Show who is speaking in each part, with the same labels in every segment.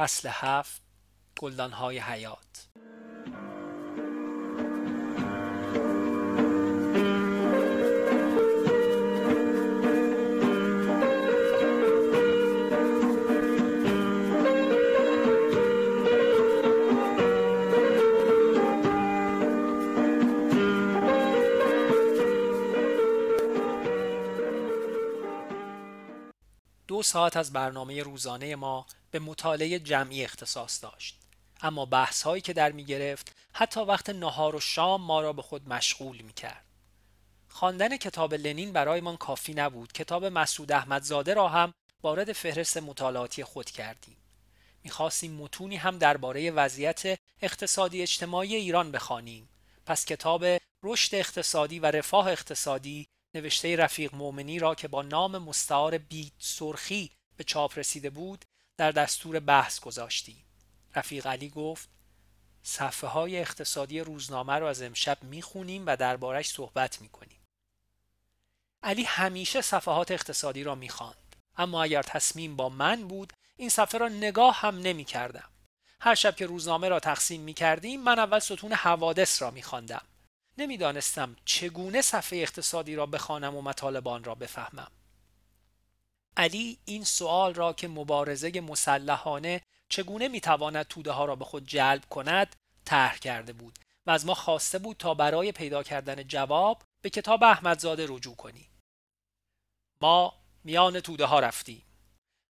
Speaker 1: فصل هفت گلدانهای حیات ساعت از برنامه روزانه ما به مطالعه جمعی اختصاص داشت. اما بحث هایی که در می گرفت حتی وقت نهار و شام ما را به خود مشغول می کرد خواندن کتاب لنین برایمان کافی نبود. کتاب مسعود احمدزاده را هم وارد فهرست مطالعاتی خود کردیم. می‌خواستیم متونی هم درباره وضعیت اقتصادی اجتماعی ایران بخوانیم. پس کتاب رشد اقتصادی و رفاه اقتصادی نوشته رفیق مومنی را که با نام مستعار بیت سرخی به چاپ رسیده بود در دستور بحث گذاشتیم. رفیق علی گفت صفحه های اقتصادی روزنامه را از امشب می‌خونیم و دربارش صحبت می‌کنیم. علی همیشه صفحات اقتصادی را می‌خواند اما اگر تصمیم با من بود این صفحه را نگاه هم نمی کردم. هر شب که روزنامه را تقسیم می کردیم من اول ستون حوادث را می خواندم. نمی‌دانستم چگونه صفحه اقتصادی را بخوانم و مطالبان را بفهمم. علی این سوال را که مبارزه مسلحانه چگونه می‌تواند توده ها را به خود جلب کند طرح کرده بود و از ما خواسته بود تا برای پیدا کردن جواب به کتاب احمدزاده رجوع کنیم. ما میان توده ها رفتیم.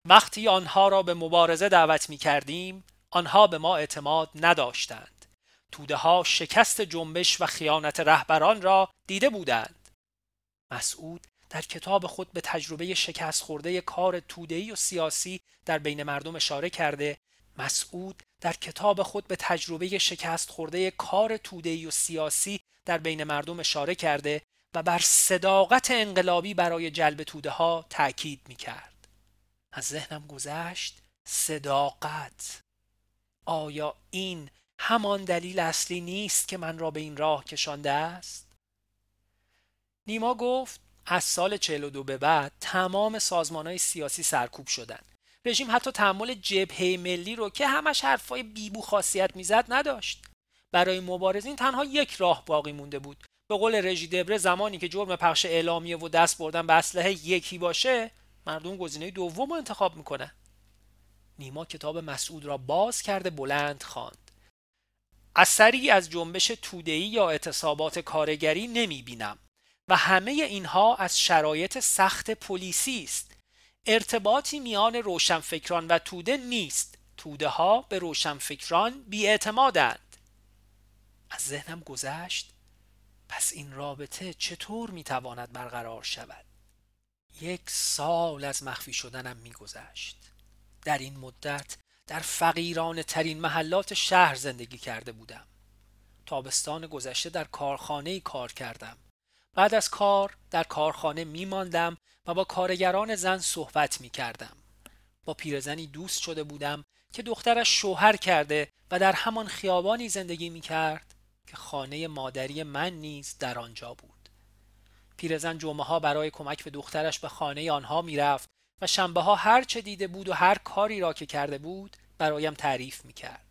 Speaker 1: وقتی آنها را به مبارزه دعوت می کردیم آنها به ما اعتماد نداشتند. توده ها شکست جنبش و خیانت رهبران را دیده بودند. مسعود در کتاب خود به تجربه شکست خورده کار تودهی و سیاسی در بین مردم اشاره کرده مسعود در کتاب خود به تجربه شکست خورده کار تودهی و سیاسی در بین مردم اشاره کرده و بر صداقت انقلابی برای جلب توده ها تأکید می کرد. از ذهنم گذشت صداقت آیا این همان دلیل اصلی نیست که من را به این راه کشانده است. نیما گفت از سال 42 به بعد تمام سازمان های سیاسی سرکوب شدن رژیم حتی تحمل جبهه ملی رو که همش حرفای بیبو خاصیت می‌زد نداشت. برای مبارزین تنها یک راه باقی مونده بود. به قول رژی دبره زمانی که جرم پخش اعلامیه و دست بردن به اسلحه یکی باشه مردم گزینه دوم رو انتخاب می‌کنه نیما کتاب مسعود را باز کرده بلند خواند. اثری از جنبش تودهی یا اعتصابات کارگری نمی بینم و همه اینها از شرایط سخت پلیسی است. ارتباطی میان روشنفکران و توده نیست. توده ها به روشنفکران بیاعتمادند. از ذهنم گذشت پس این رابطه چطور می‌تواند برقرار شود؟ یک سال از مخفی شدنم میگذشت. در این مدت در فقیران ترین محلات شهر زندگی کرده بودم. تابستان گذشته در کارخانه کار کردم. بعد از کار در کارخانه می ماندم و با کارگران زن صحبت می کردم با پیرزنی دوست شده بودم که دخترش شوهر کرده و در همان خیابانی زندگی می کرد که خانه مادری من نیز در آنجا بود. پیرزن جمعه ها برای کمک به دخترش به خانه آنها می رفت و شنبه ها هر چه دیده بود و هر کاری را که کرده بود برایم تعریف می کرد.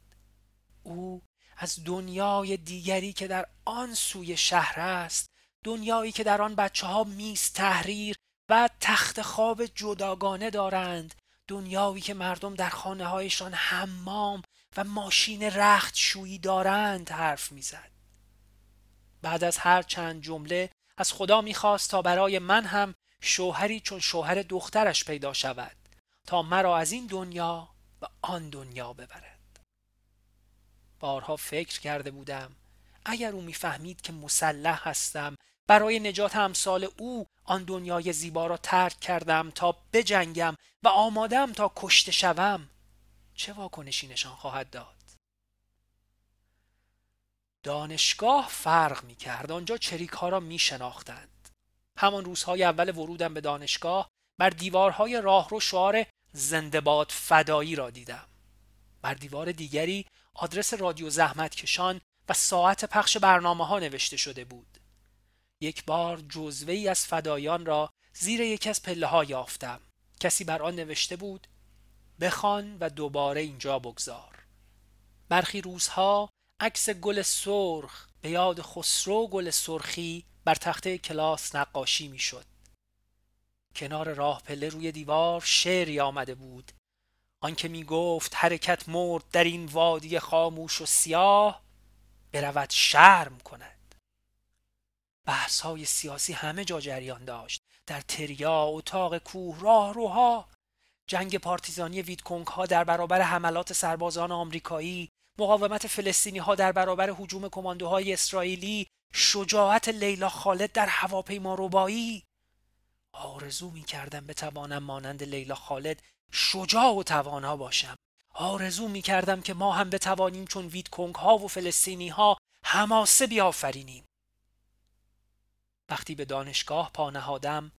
Speaker 1: او از دنیای دیگری که در آن سوی شهر است دنیایی که در آن بچه ها میز تحریر و تخت خواب جداگانه دارند دنیایی که مردم در خانه هایشان حمام و ماشین رخت شویی دارند حرف می‌زد. بعد از هر چند جمله از خدا می‌خواست تا برای من هم شوهری چون شوهر دخترش پیدا شود تا مرا از این دنیا و آن دنیا ببرد. بارها فکر کرده بودم اگر او می‌فهمید که مسلح هستم برای نجات امثال او آن دنیای زیبا را ترک کردم تا بجنگم و آمادم تا کشته شوم چه واکنشی نشان خواهد داد؟ دانشگاه فرق می کرد آنجا چریک ها را می شناختند همان روزهای اول ورودم به دانشگاه بر دیوارهای راهرو شعار زندباد فدایی را دیدم. بر دیوار دیگری آدرس رادیو زحمت کشان و ساعت پخش برنامه ها نوشته شده بود. یک بار جزوه ای از فدایان را زیر یکی از پله ها یافتم. کسی بر آن نوشته بود بخوان و دوباره اینجا بگذار. برخی روزها عکس گل سرخ به یاد خسرو گل سرخی بر تخته کلاس نقاشی می‌شد. کنار راه پله روی دیوار شعری آمده بود. آنکه می گفت حرکت مرد در این وادی خاموش و سیاه برود شرم کند. بحث های سیاسی همه جا جریان داشت. در تریا اتاق کوه راه روها. جنگ پارتیزانی ویتکونگ ها در برابر حملات سربازان آمریکایی مقاومت فلسطینی ها در برابر حجوم کماندوهای اسرائیلی شجاعت لیلا خالد در هواپیما ربایی آرزو می کردم بتوانم مانند لیلا خالد شجاع و توانا باشم. آرزو می کردم که ما هم بتوانیم چون ویتکونگ ها و فلسطینی ها هماسه بیافرینیم. وقتی به دانشگاه پا نهادم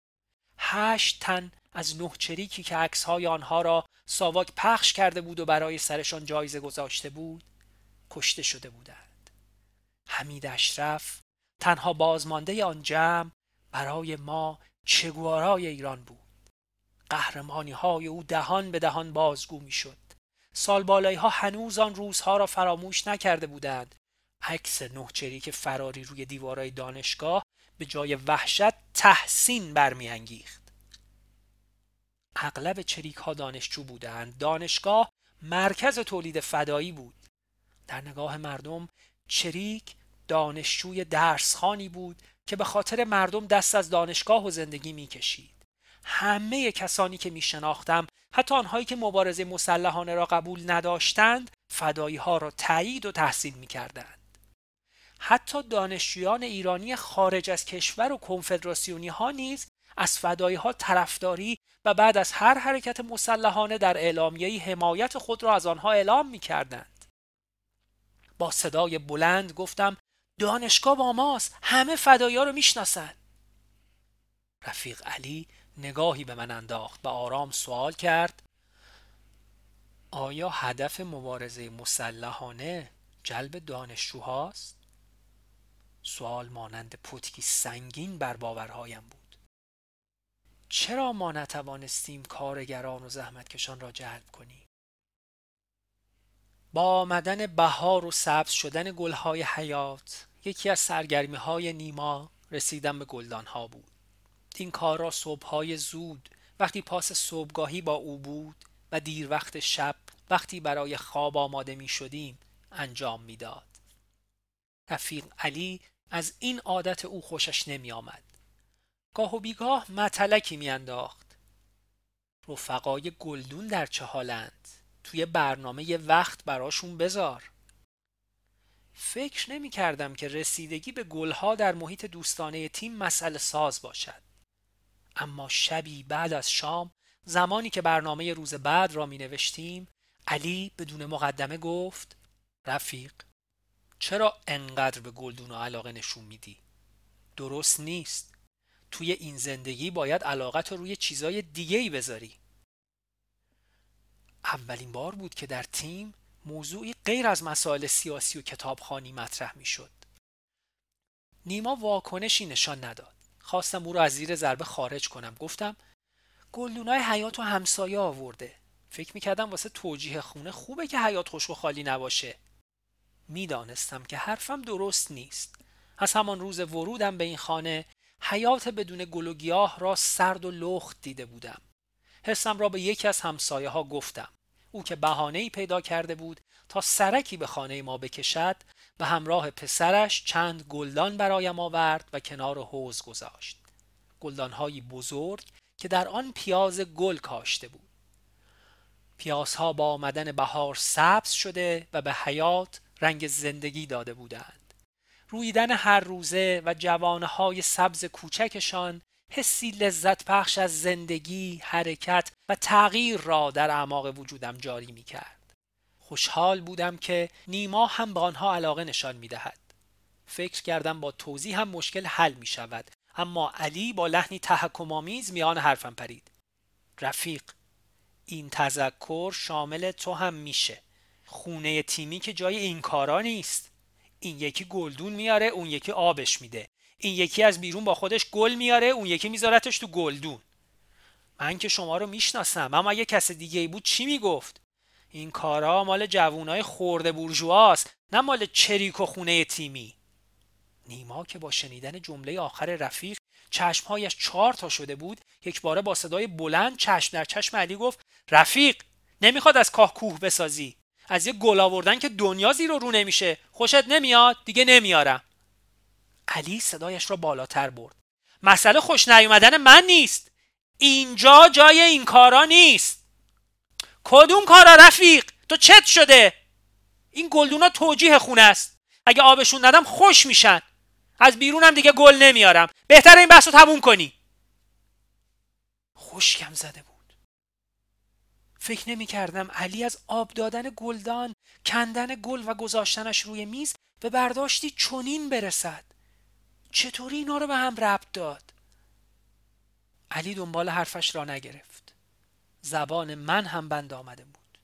Speaker 1: هشت تن از نه چریکی که عکسهای آنها را ساواک پخش کرده بود و برای سرشان جایزه گذاشته بود کشته شده بودند. حمید اشرف تنها بازمانده آن جمع برای ما چگوارای ایران بود. قهرمانی های او دهان به دهان بازگو می شد سال بالایی ها هنوز آن روزها را فراموش نکرده بودند. عکس نه چریک فراری روی دیوارای دانشگاه به جای وحشت تحسین برمیانگیخت. اغلب چریک ها دانشجو بودند. دانشگاه مرکز تولید فدایی بود. در نگاه مردم چریک دانشجوی درسخانی بود که به خاطر مردم دست از دانشگاه و زندگی می‌کشید. همه کسانی که می شناختم حتی آنهایی که مبارزه مسلحانه را قبول نداشتند فدایی ها را تایید و تحسین می کردند. حتی دانشجویان ایرانی خارج از کشور و کنفدراسیونی ها نیز از فدایی ها طرفداری و بعد از هر حرکت مسلحانه در اعلامیه حمایت خود را از آنها اعلام می کردند. با صدای بلند گفتم دانشگاه با ماست همه فدایی ها رو می‌شناسند. رفیق علی نگاهی به من انداخت و آرام سوال کرد آیا هدف مبارزه مسلحانه جلب دانشجوهاست؟ سوال مانند پتکی سنگین بر باورهایم بود چرا ما نتوانستیم کارگران و زحمتکشان را جلب کنیم؟ با آمدن بهار و سبز شدن گلهای حیات یکی از سرگرمی های نیما رسیدن به گلدانها بود این کار را صبحهای زود وقتی پاس صبحگاهی با او بود و دیر وقت شب وقتی برای خواب آماده می شدیم انجام می‌داد. رفیق علی از این عادت او خوشش نمی آمد. گاه و بیگاه متلکی میانداخت. رفقای گلدون در چه حالند؟ توی برنامه وقت براشون بذار. فکر نمی کردم که رسیدگی به گلها در محیط دوستانه تیم مسئله ساز باشد. اما شبی بعد از شام زمانی که برنامه روز بعد را می نوشتیم علی بدون مقدمه گفت رفیق چرا انقدر به گلدون و علاقه نشون میدی؟ درست نیست توی این زندگی باید علاقت رو روی چیزای دیگه بذاری. اولین بار بود که در تیم موضوعی غیر از مسائل سیاسی و کتابخانی مطرح می شد. نیما واکنشی نشان نداد. خواستم او را از زیر ضربه خارج کنم. گفتم گلدونای حیات و همسایه آورده. فکر می‌کردم واسه توجیه خونه خوبه که حیات خوش و خالی نباشه. می‌دانستم که حرفم درست نیست. از همان روز ورودم به این خانه حیات بدون گل و گیاه را سرد و لخت دیده بودم. حسم را به یکی از همسایه ها گفتم. او که بهانه ای پیدا کرده بود تا سرکی به خانه ما بکشد و همراه پسرش چند گلدان برایم آورد و کنار حوز گذاشت. گلدانهایی بزرگ که در آن پیاز گل کاشته بود. پیازها با آمدن بهار سبز شده و به حیات رنگ زندگی داده بودند. رویدن هر روزه و جوانهای سبز کوچکشان حسی لذت پخش از زندگی، حرکت و تغییر را در اعماق وجودم جاری می کرد. خوشحال بودم که نیما هم به آنها علاقه نشان می دهد. فکر کردم با توضیح هم مشکل حل می شود اما علی با لحنی تحکمآمیز میان حرفم پرید رفیق این تذکر شامل تو هم میشه خونه تیمی که جای این کارا نیست این یکی گلدون میاره اون یکی آبش میده. این یکی از بیرون با خودش گل میاره اون یکی میذارتش تو گلدون. من که شما رو می‌شناسم اما اگه کس دیگه ای بود چی می‌گفت؟ این کارا مال جوونای خورده بورژواست نه مال چریک و خونه تیمی. نیما که با شنیدن جمله آخر رفیق چشمهایش چهار تا شده بود یک باره با صدای بلند چشم در چشم علی گفت رفیق نمی‌خواد از کاه کوه بسازی. از یه گل آوردن که دنیا زیر و رو نمیشه. خوشت نمیاد؟ دیگه نمیارم. علی صدایش را بالاتر برد. مسئله خوش نیومدن من نیست. اینجا جای این کارا نیست. کدوم کارا رفیق؟ تو چت شده. این گلدونا توجیه خونه است. اگه آبشون ندم خوش میشن. از بیرونم دیگه گل نمیارم. بهتر این بحث رو تموم کنی. خوشکم زده بود. فکر نمی کردم علی از آب دادن گلدان کندن گل و گذاشتنش روی میز به برداشتی چنین برسد. چطوری اینا رو به هم ربط داد؟ علی دنبال حرفش را نگرفت. زبان من هم بند آمده بود.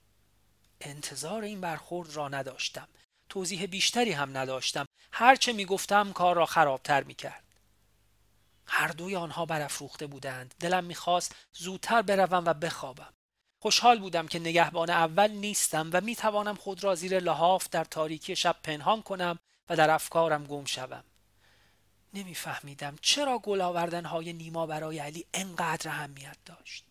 Speaker 1: انتظار این برخورد را نداشتم. توضیح بیشتری هم نداشتم. هرچه می‌گفتم کار را خرابتر می‌کرد. هر دوی آنها برافروخته بودند. دلم می‌خواست زودتر بروم و بخوابم. خوشحال بودم که نگهبان اول نیستم و می‌توانم خود را زیر لحاف در تاریکی شب پنهان کنم و در افکارم گم شوم. نمیفهمیدم چرا گل آوردن های نیما برای علی انقدر اهمیت داشت.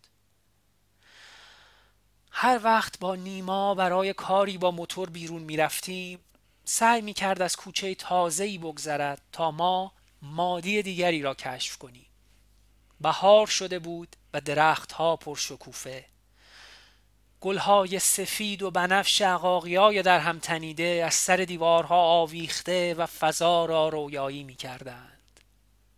Speaker 1: هر وقت با نیما برای کاری با موتور بیرون می‌رفتیم سعی می‌کرد از کوچه تازه‌ای بگذرد تا ما مادی دیگری را کشف کنیم. بهار شده بود و درختها پرشکوفه. گلهای سفید و بنفش عقاقیای در هم تنیده از سر دیوارها آویخته و فضا را رویایی می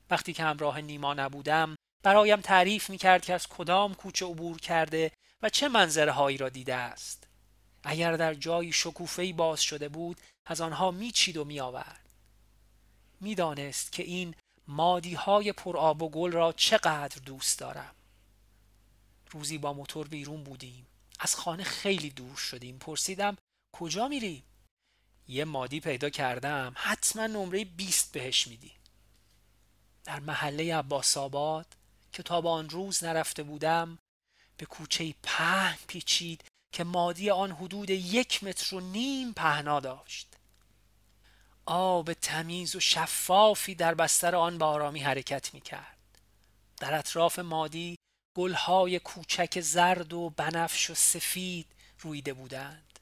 Speaker 1: وقتی که همراه نیما نبودم برایم تعریف می کرد که از کدام کوچه عبور کرده و چه منظره هایی را دیده است. اگر در جایی شکوفهی باز شده بود از آنها میچید و میآورد. می‌دانست که این مادی های پر آب و گل را چقدر دوست دارم. روزی با موتور بیرون بودیم. از خانه خیلی دور شدیم پرسیدم کجا میری؟ یه مادی پیدا کردم حتما نمره 20 بهش میدی در محله عباس آباد که تا با آن روز نرفته بودم به کوچه پهن پیچید که مادی آن حدود یک متر و نیم پهنا داشت آب تمیز و شفافی در بستر آن با آرامی حرکت می کرد. در اطراف مادی گلهای کوچک زرد و بنفش و سفید رویده بودند.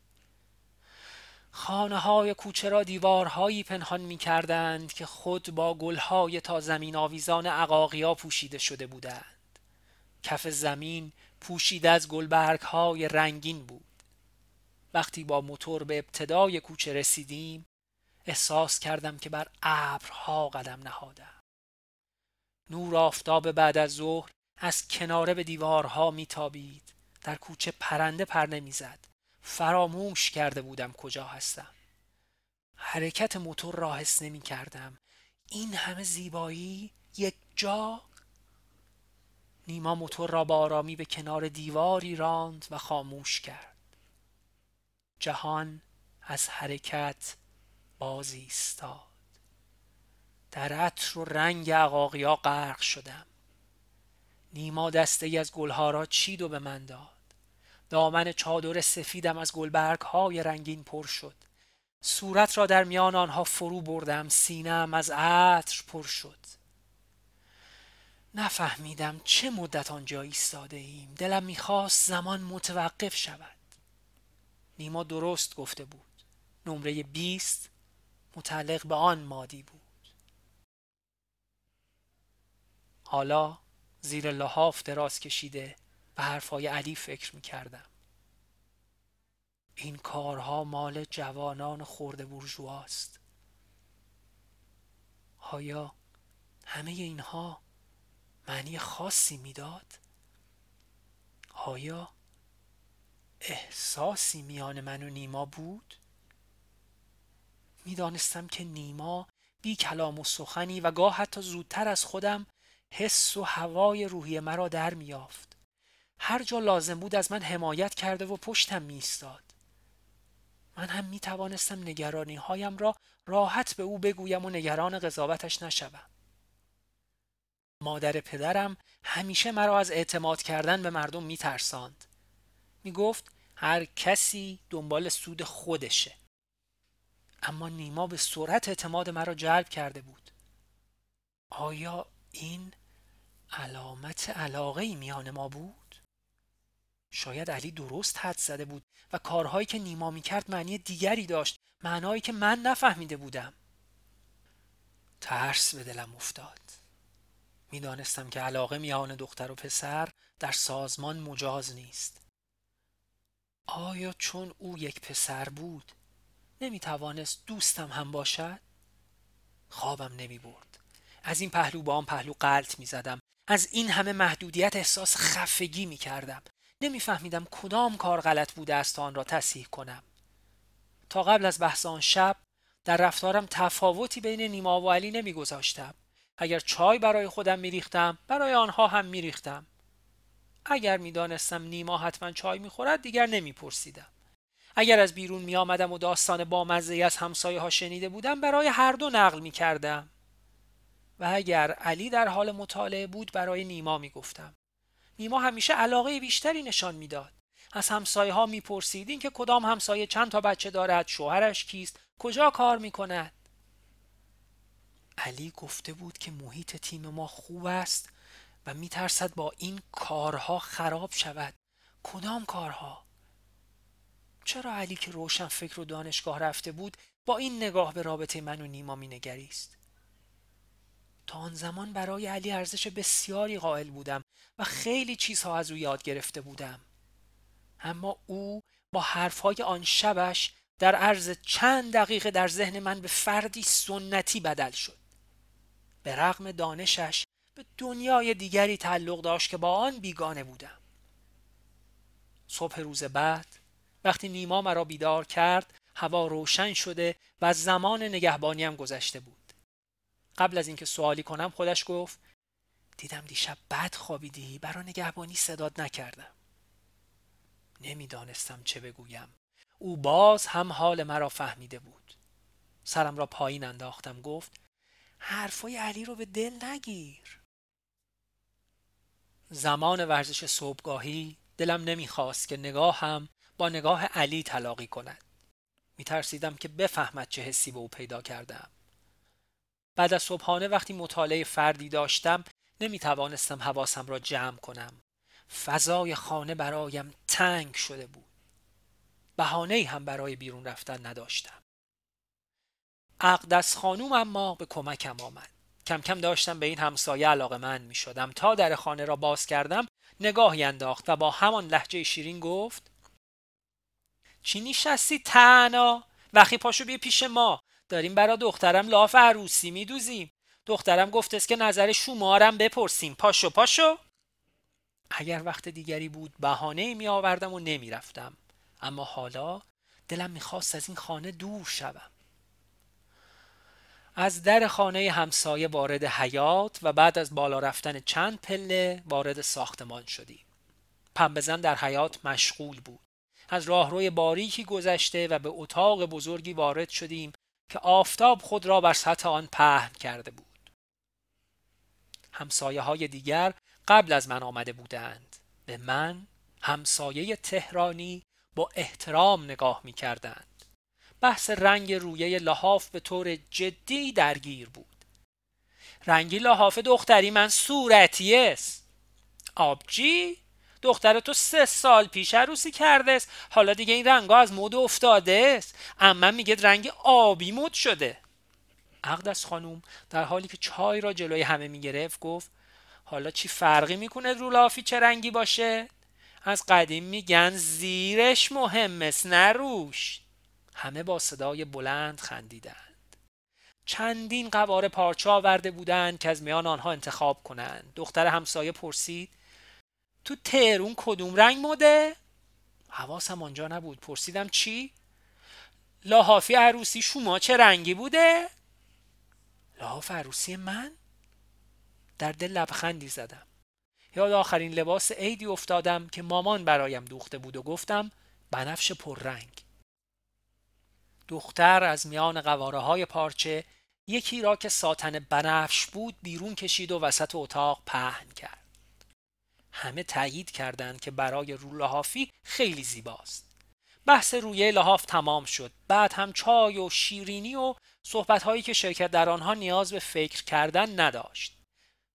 Speaker 1: خانه های کوچه را دیوارهایی پنهان می کردند که خود با گلهای تا زمین آویزان عقاقیا پوشیده شده بودند. کف زمین پوشیده از گلبرگ های رنگین بود. وقتی با موتور به ابتدای کوچه رسیدیم احساس کردم که بر ابرها قدم نهادم نور آفتاب بعد از ظهر از کناره به دیوارها میتابید. در کوچه پرنده پر نمی‌زد. فراموش کرده بودم کجا هستم. حرکت موتور را حس نمی کردم این همه زیبایی یک جا؟ نیما موتور را با آرامی به کنار دیواری راند و خاموش کرد. جهان از حرکت باز ایستاد. در عطر و رنگ عقاقیا غرق شدم. نیما دسته ای از گلها را چید و به من داد. دامن چادر سفیدم از گلبرگ های رنگین پر شد. صورت را در میان آنها فرو بردم سینم از عطر پر شد. نفهمیدم چه مدت آنجا ایستاده ایم. دلم می‌خواست زمان متوقف شود. نیما درست گفته بود. نمره بیست متعلق به آن مادی بود. حالا زیر لحاف دراز کشیده به حرفای علی فکر می کردم. این کارها مال جوانان خورده برجواست آیا همه اینها معنی خاصی می‌داد؟ آیا احساسی میان من و نیما بود؟ می‌دانستم که نیما بی کلام و سخنی و گاه حتی زودتر از خودم حس و هوای روحی مرا در میافت. هر جا لازم بود از من حمایت کرده و پشتم میستاد من هم می توانستم نگرانی هایم را راحت به او بگویم و نگران قضاوتش نشوم. مادر پدرم همیشه مرا از اعتماد کردن به مردم میترساند. می‌گفت هر کسی دنبال سود خودشه. اما نیما به سرعت اعتماد مرا جلب کرده بود. آیا این علامت علاقه میان ما بود؟ شاید علی درست حد زده بود و کارهایی که نیما می‌کرد معنی دیگری داشت معنایی که من نفهمیده بودم ترس به دلم افتاد می‌دانستم که علاقه میان دختر و پسر در سازمان مجاز نیست آیا چون او یک پسر بود نمی توانست دوستم هم باشد؟ خوابم نمی برد. از این پهلو با آن پهلو قلط می زدم. از این همه محدودیت احساس خفگی می کردم. نمیفهمیدم کدام کار غلط بوده است تا آن را تصحیح کنم. تا قبل از بحث آن شب در رفتارم تفاوتی بین نیما و علی نمیگذاشتم. اگر چای برای خودم میریختم برای آنها هم میریختم. اگر می‌دانستم نیما حتما چای می‌خورد دیگر نمیپرسیدم. اگر از بیرون می آمدم و داستان بامزه از همسایه ها شنیده بودم برای هر دو نقل می کردم. و اگر علی در حال مطالعه بود برای نیما می گفتم. نیما همیشه علاقه بیشتری نشان می‌داد. از همسایه ها می پرسید که کدام همسایه چند تا بچه دارد، شوهرش کیست، کجا کار می کند. علی گفته بود که محیط تیم ما خوب است و می ترسد با این کارها خراب شود. کدام کارها؟ چرا علی که روشن فکر و دانشگاه رفته بود با این نگاه به رابطه من و نیما می نگریست؟ تا آن زمان برای علی ارزش بسیاری قائل بودم و خیلی چیزها از او یاد گرفته بودم. اما او با حرفهای آن شبش در عرض چند دقیقه در ذهن من به فردی سنتی بدل شد. به رغم دانشش به دنیای دیگری تعلق داشت که با آن بیگانه بودم. صبح روز بعد وقتی نیما مرا بیدار کرد هوا روشن شده و زمان نگهبانیم گذشته بود. قبل از اینکه سوالی کنم خودش گفت دیدم دیشب بد خوابیدی برا نگهبانی صداد نکردم. نمی‌دانستم چه بگویم. او باز هم حال مرا فهمیده بود. سرم را پایین انداختم گفت حرفای علی رو به دل نگیر. زمان ورزش صبحگاهی دلم نمی‌خواست که نگاهم با نگاه علی تلاقی کند. میترسیدم که بفهمد چه حسی به او پیدا کردم. بعد از صبحانه وقتی مطالعه فردی داشتم نمی توانستم حواسم را جمع کنم. فضای خانه برایم تنگ شده بود. بهانه هم برای بیرون رفتن نداشتم. اقدس خانوم اما به کمکم آمد. کم کم داشتم به این همسایه علاقه من می شدم تا در خانه را باز کردم نگاهی انداخت و با همان لحجه شیرین گفت چی نشستی تنها؟ وقتی پاشو بیا پیش ما. داریم برا دخترم لاف عروسی میدوزیم. دخترم گفت که نظر شمارم بپرسیم. پاشو پاشو. اگر وقت دیگری بود بهانه می آوردم و نمی رفتم. اما حالا دلم می‌خواست از این خانه دور شوم. از در خانه همسایه وارد حیات و بعد از بالا رفتن چند پله وارد ساختمان شدیم. پنبزن در حیات مشغول بود. از راهروی باریکی گذشته و به اتاق بزرگی وارد شدیم که آفتاب خود را بر سطح آن پهن کرده بود. همسایه های دیگر قبل از من آمده بودند. به من همسایه تهرانی با احترام نگاه می کردند بحث رنگ رویه لحاف به طور جدی درگیر بود. رنگی لحاف دختری من صورتی است. آبجی دختر تو سه سال پیش عروسی کرده است حالا دیگه این رنگا از مود افتاده است اما میگه رنگ آبی مود شده. اقدس خانوم در حالی که چای را جلوی همه می‌گرفت گفت حالا چی فرقی می‌کنه رو لافی چه رنگی باشه؟ از قدیم میگن زیرش مهم است نه روش. همه با صدای بلند خندیدند. چندین قواره پارچه آورده بودند که از میان آنها انتخاب کنند. دختر همسایه پرسید تو تهرون کدوم رنگ مده؟ حواسم آنجا نبود پرسیدم چی؟ لاحافی عروسی شما چه رنگی بوده؟ لحاف عروسی من؟ در دل لبخندی زدم یاد آخرین لباس عیدی افتادم که مامان برایم دوخته بود و گفتم بنفش پررنگ دختر از میان قواره های پارچه یکی را که ساتن بنفش بود بیرون کشید و وسط اتاق پهن کرد همه تایید کردند که برای رو لحافی خیلی زیباست. بحث روی لحاف تمام شد. بعد هم چای و شیرینی و صحبت که شرکت در آنها نیاز به فکر کردن نداشت.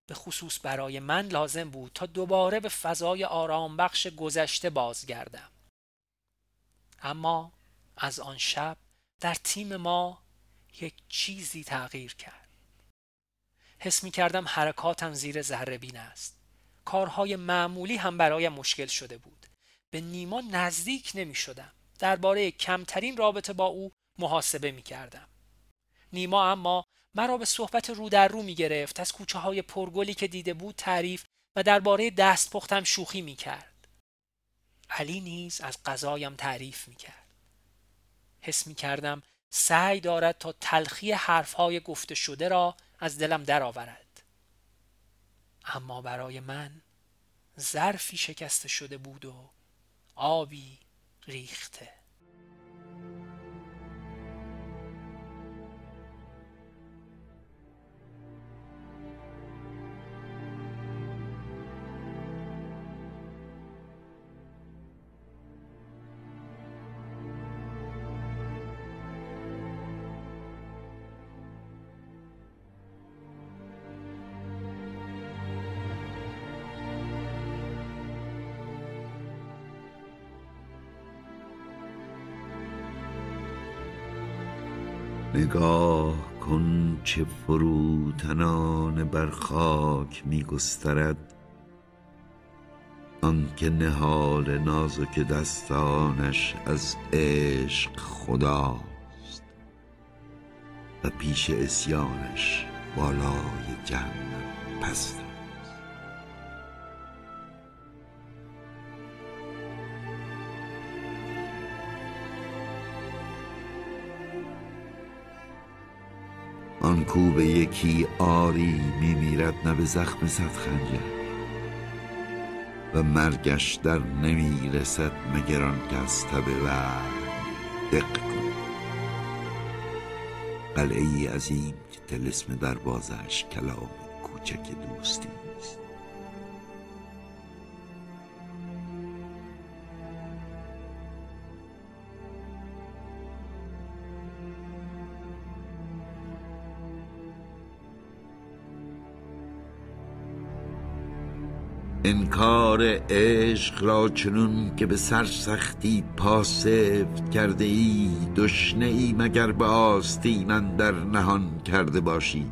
Speaker 1: به خصوص برای من لازم بود تا دوباره به فضای آرام بخش گذشته بازگردم. اما از آن شب در تیم ما یک چیزی تغییر کرد. حس می کردم حرکاتم زیر ذره بین است. کارهای معمولی هم برای مشکل شده بود. به نیما نزدیک نمی شدم درباره کمترین رابطه با او محاسبه می کردم نیما اما مرا به صحبت رو در رو می گرفت از کوچه های پرگلی که دیده بود تعریف و درباره دست پختم شوخی می کرد علی نیز از غذایم تعریف می کرد حس می کردم سعی دارد تا تلخی حرفهای گفته شده را از دلم درآورد. اما برای من ظرفی شکسته شده بود و آبی ریخته.
Speaker 2: نگاه کن چه فروتنان بر خاک می گسترد آنکه نهال نازک دستانش از عشق خداست و پیش اسیانش بالای جهنم پست. آن کو به یکی آری میمیرد نه به زخم صد خنجر. و مرگش در نمی‌رسد مگر آن که از تب دق کن قلعه ای عظیم که تلسم در بازش کلام کوچک دوستی انکار عشق را چنون که به سرسختی پاسفت کرده ای دشنه ای مگر به آستین در نهان کرده باشی؟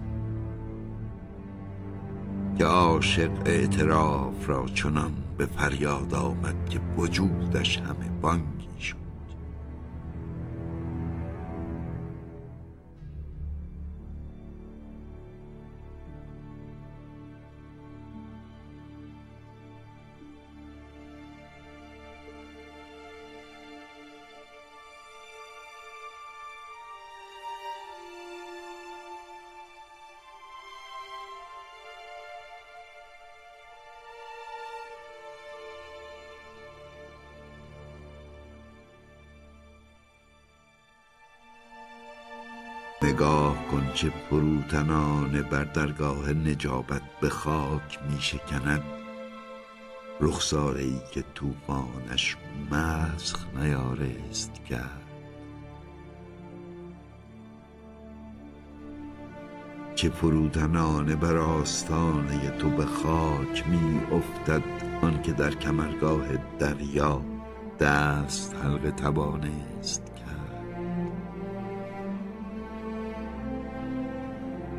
Speaker 2: که عاشق اعتراف را چنان به فریاد آمد که وجودش همه بانگی چه فروتنانه بر درگاه نجابت به خاک می شکند رخساره ای که توفانش مسخ نیارست کرد چه فروتنانه بر آستانه تو به خاک می افتد آن که در کمرگاه دریا دست حلقه توانست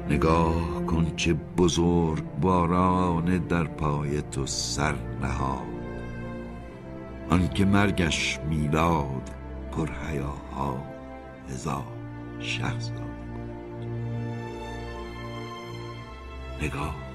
Speaker 2: نگاه کن چه بزرگ باران در پای تو سر نهاد. آنکه مرگش میلاد پر حیاها هزار بود نگاه